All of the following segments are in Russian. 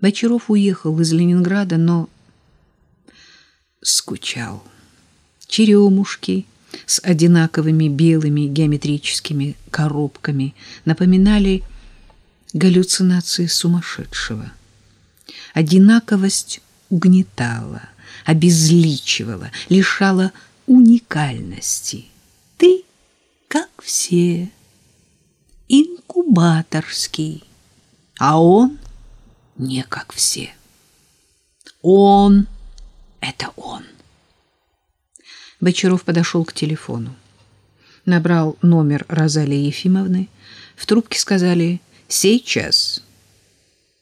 Бочаров уехал из Ленинграда, но скучал. Черемушки с одинаковыми белыми геометрическими коробками напоминали галлюцинации сумасшедшего. Одинаковость угнетала, обезличивала, лишала уникальности. Ты, как все, инкубаторский, а он не как все. Он — это он. Бочаров подошел к телефону. Набрал номер Розалии Ефимовны. В трубке сказали «Сейчас».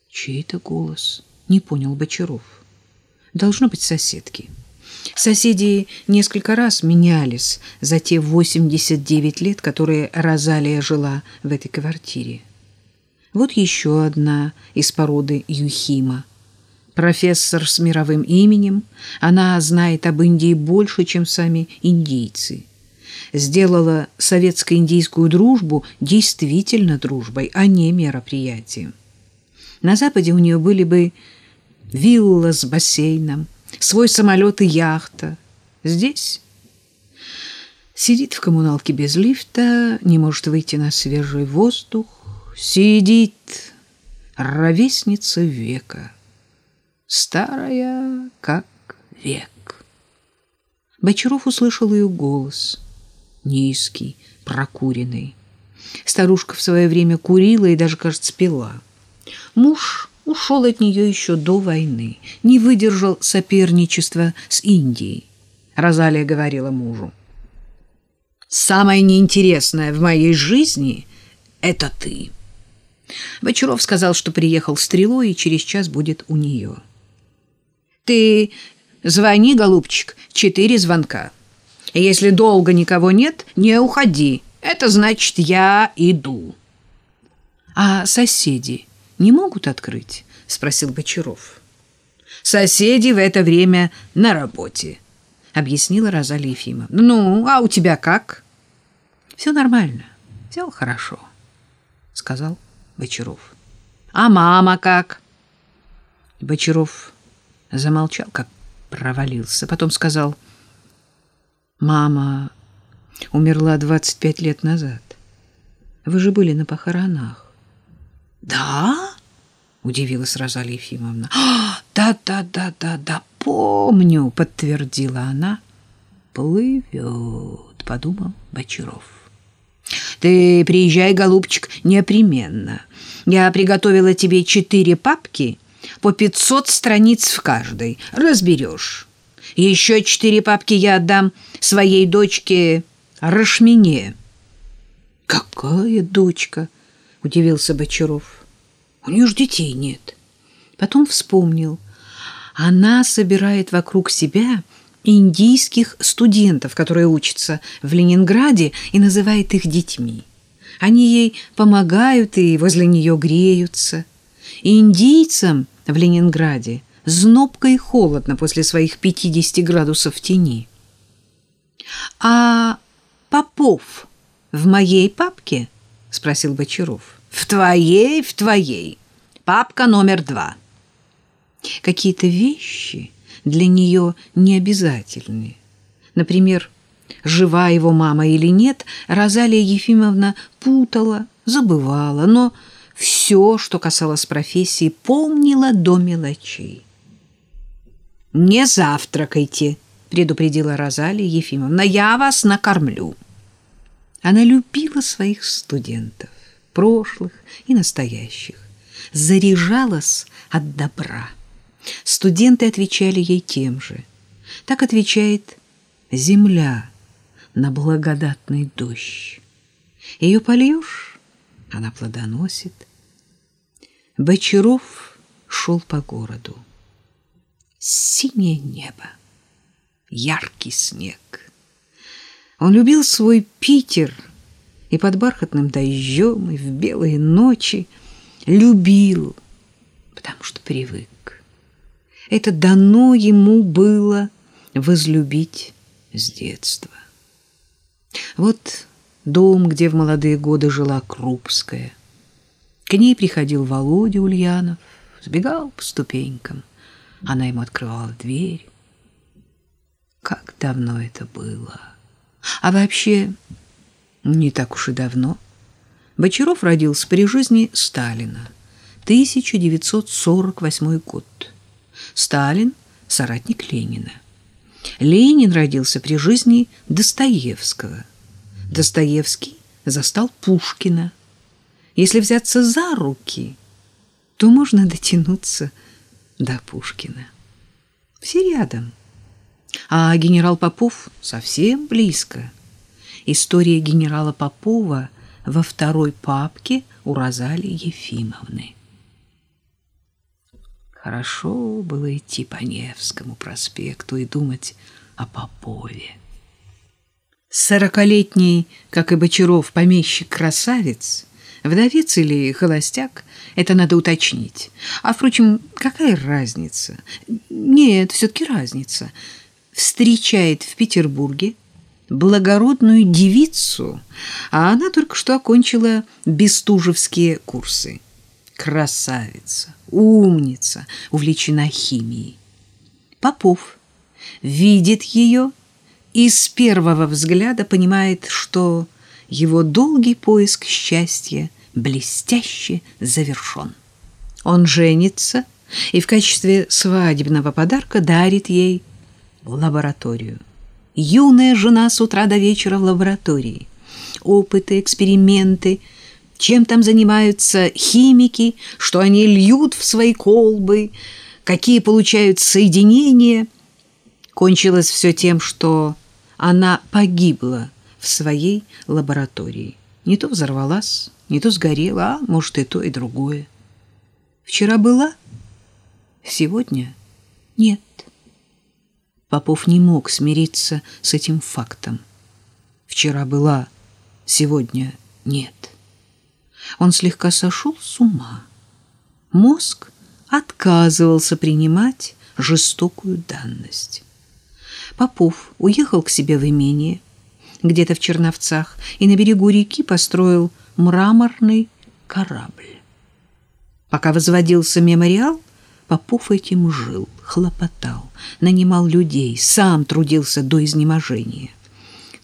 Чей-то голос. Не понял Бочаров. Должно быть соседки. Соседи несколько раз менялись за те 89 лет, которые Розалия жила в этой квартире. Вот еще одна из породы Юхима. Профессор с мировым именем, она знает об Индии больше, чем сами индийцы. Сделала советско-индийскую дружбу действительно дружбой, а не мероприятием. На Западе у нее были бы вилла с бассейном, свой самолет и яхта. Здесь сидит в коммуналке без лифта, не может выйти на свежий воздух, сидит ровесница века, старая как век. Бочаров услышал ее голос, низкий, прокуренный. Старушка в свое время курила и даже, кажется, пила. Муж ушел от нее еще до войны, не выдержал соперничества с Индией. Розалия говорила мужу. «Самое неинтересное в моей жизни — это ты». Бочаров сказал, что приехал стрелой и через час будет у нее. «Ты звони, голубчик, четыре звонка. Если долго никого нет, не уходи. Это значит, я иду». «А соседи не могут открыть?» — спросил Бочаров. «Соседи в это время на работе», — объяснила Розалия Ефимовна. «Ну, а у тебя как?» «Все нормально, все хорошо», — сказал Бочаров. «А мама как?» Бочаров замолчал, как провалился. Потом сказал, «Мама умерла 25 лет назад. Вы же были на похоронах». «Да?» — удивилась Розалия Ефимовна. «Да-да-да-да-да, помню», — подтвердила она. «Плывет», — подумал Бочаров. «Ты приезжай, голубчик, непременно. Я приготовила тебе четыре папки по пятьсот страниц в каждой. Разберешь. Еще четыре папки я отдам своей дочке Рашмине». «Какая дочка?» — удивился Бочаров. У нее ж детей нет. Потом вспомнил. Она собирает вокруг себя индийских студентов, которые учатся в Ленинграде, и называет их детьми. Они ей помогают и возле нее греются. Индийцам в Ленинграде знобко и холодно после своих 50 градусов в тени. А Попов в моей папке? спросил Бочаров. В твоей, в твоей. Папка номер два. Какие-то вещи для нее необязательны. Например, жива его мама или нет, Розалия Ефимовна путала, забывала, но все, что касалось профессии, помнила до мелочей. «Не завтракайте», — предупредила Розалия Ефимовна, — «я вас накормлю». Она любила своих студентов прошлых и настоящих. Заряжалась от добра. Студенты отвечали ей тем же. Так отвечает земля на благодатный дождь. Ее польешь, она плодоносит. Бочаров шел по городу. Синее небо, яркий снег. Он любил свой Питер — и под бархатным дождем, и в белые ночи любил, потому что привык. Это дано ему было возлюбить с детства. Вот дом, где в молодые годы жила Крупская. К ней приходил Володя Ульянов, сбегал по ступенькам. Она ему открывала дверь. Как давно это было. А вообще, не так уж и давно. Бочаров родился при жизни Сталина. 1948 год. Сталин – соратник Ленина. Ленин родился при жизни Достоевского. Достоевский застал Пушкина. Если взяться за руки, то можно дотянуться до Пушкина. Все рядом. А генерал Попов совсем близко. История генерала Попова во второй папке у Розалии Ефимовны. Хорошо было идти по Невскому проспекту и думать о Попове. Сорокалетний, как и Бочаров, помещик-красавец, вдовец или холостяк, это надо уточнить. А, впрочем, какая разница? Нет, все-таки разница. Встречает в Петербурге благородную девицу, а она только что окончила бестужевские курсы. Красавица, умница, увлечена химией. Попов видит ее и с первого взгляда понимает, что его долгий поиск счастья блестяще завершен. Он женится и в качестве свадебного подарка дарит ей лабораторию. Юная жена с утра до вечера в лаборатории. Опыты, эксперименты, чем там занимаются химики, что они льют в свои колбы, какие получают соединения. Кончилось все тем, что она погибла в своей лаборатории. Не то взорвалась, не то сгорела, а может и то, и другое. Вчера была, сегодня нет. Попов не мог смириться с этим фактом. Вчера была, сегодня нет. Он слегка сошел с ума. Мозг отказывался принимать жестокую данность. Попов уехал к себе в имение, где-то в Черновцах, и на берегу реки построил мраморный корабль. Пока возводился мемориал, Попов этим жил, хлопотал, нанимал людей, сам трудился до изнеможения.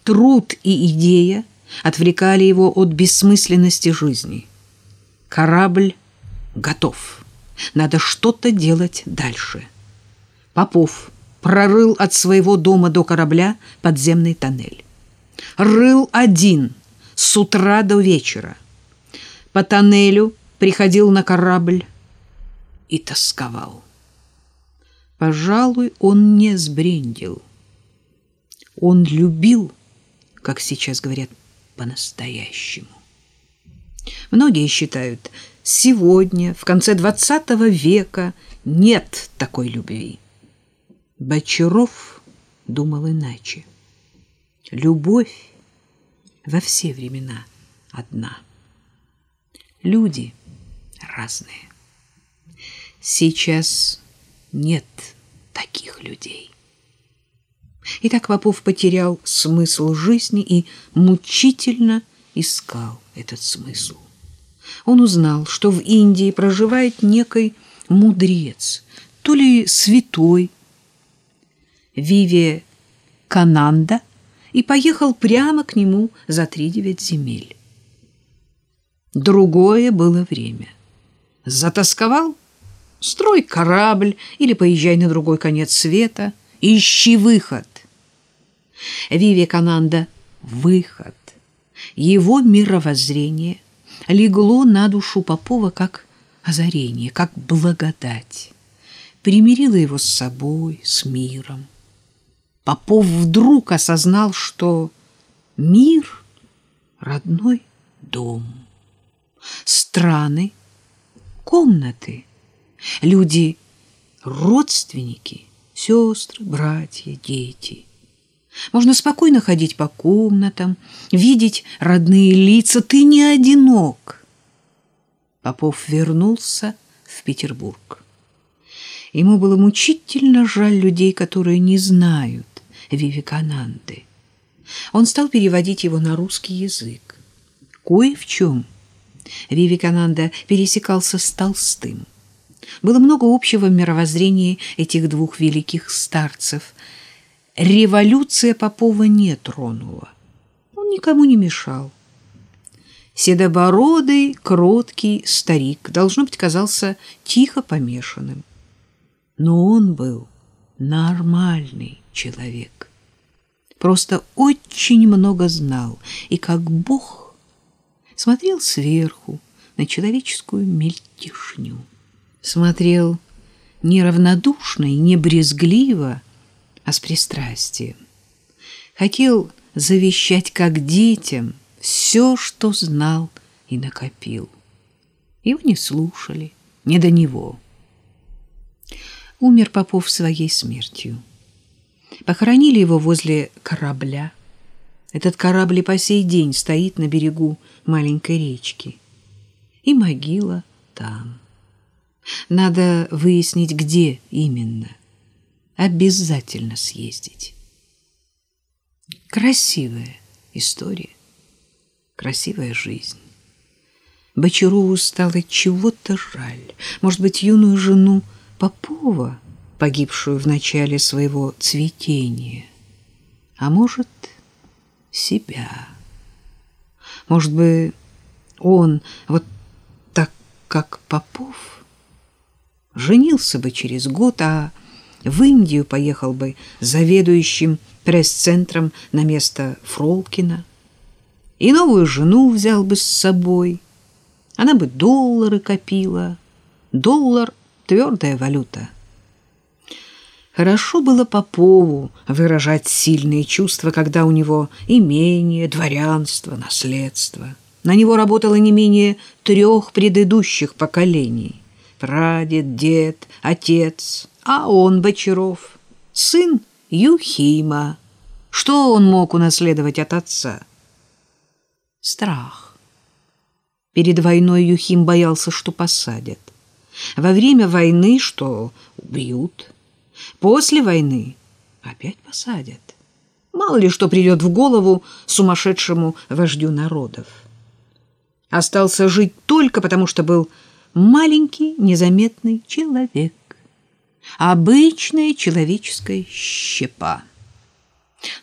Труд и идея отвлекали его от бессмысленности жизни. Корабль готов. Надо что-то делать дальше. Попов прорыл от своего дома до корабля подземный тоннель. Рыл один с утра до вечера. По тоннелю приходил на корабль и тосковал. Пожалуй, он не сбрендил. Он любил, как сейчас говорят, по-настоящему. Многие считают, сегодня, в конце XX века, нет такой любви. Бочаров думал иначе. Любовь во все времена одна. Люди разные. Сейчас нет таких людей. Итак, Попов потерял смысл жизни и мучительно искал этот смысл. Он узнал, что в Индии проживает некий мудрец, то ли святой, Виве Кананда и поехал прямо к нему за три девять земель. Другое было время. Затасковал? Строй корабль или поезжай на другой конец света. Ищи выход. Виве Кананда — выход. Его мировоззрение легло на душу Попова как озарение, как благодать. Примирило его с собой, с миром. Попов вдруг осознал, что мир — родной дом, страны — комнаты, люди — родственники, сестры, братья, дети. Можно спокойно ходить по комнатам, видеть родные лица. Ты не одинок. Попов вернулся в Петербург. Ему было мучительно жаль людей, которые не знают, Вивекананды. Он стал переводить его на русский язык. Кое в чем Вивекананда пересекался с Толстым. Было много общего в мировоззрении этих двух великих старцев. Революция Попова не тронула. Он никому не мешал. Седобородый, кроткий старик, должно быть, казался тихо помешанным. Но он был нормальный человек. Просто очень много знал, и как Бог смотрел сверху на человеческую мельтешню. Смотрел неравнодушно и не брезгливо, а с пристрастием. Хотел завещать как детям все, что знал и накопил. Его не слушали, не до него. Умер Попов своей смертью. Похоронили его возле корабля. Этот корабль и по сей день стоит на берегу маленькой речки. И могила там. Надо выяснить, где именно. Обязательно съездить. Красивая история, красивая жизнь. Бочарову стало чего-то жаль. Может быть, юную жену Попова, погибшую в начале своего цветения, а может, себя. Может быть, он, вот так, как Попов, женился бы через год, а в Индию поехал бы заведующим пресс-центром на место Фролкина, и новую жену взял бы с собой. Она бы доллары копила. Доллар — твердая валюта. Хорошо было Попову выражать сильные чувства, когда у него имение, дворянство, наследство. На него работало не менее трех предыдущих поколений. Прадед, дед, отец, а он, Бочаров, сын Юхима. Что он мог унаследовать от отца? Страх. Перед войной Юхим боялся, что посадят. Во время войны, что убьют. После войны опять посадят. Мало ли что придет в голову сумасшедшему вождю народов. Остался жить только потому, что был маленький, незаметный человек. Обычная человеческая щепа.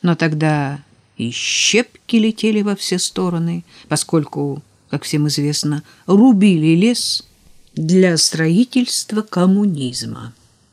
Но тогда и щепки летели во все стороны, поскольку, как всем известно, рубили лес для строительства коммунизма.